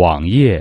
网页